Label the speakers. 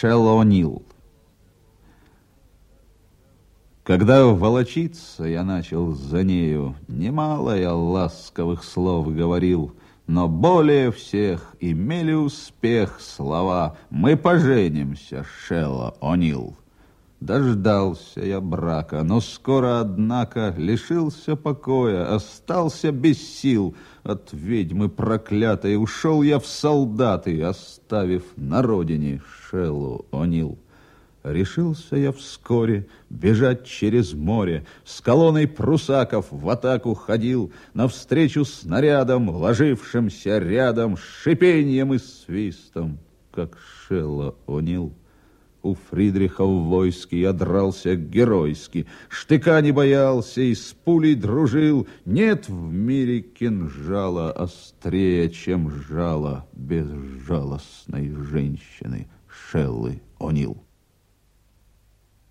Speaker 1: Шелонил. Когда волочиться я начал за нею, Немало я ласковых слов говорил, Но более всех имели успех слова «Мы поженимся, Шелла О'Нил». Дождался я брака, но скоро, однако, лишился покоя, остался без сил. От ведьмы проклятой ушел я в солдаты, оставив на родине Шеллу О'Нил. Решился я вскоре бежать через море, С колонной прусаков в атаку ходил, Навстречу снарядом, ложившимся рядом, шипением и свистом, как Шелла О'Нил. У Фридриха в войске я дрался геройски, Штыка не боялся и с пулей дружил. Нет в мире кинжала острее, чем жало Безжалостной женщины Шеллы О'Нил.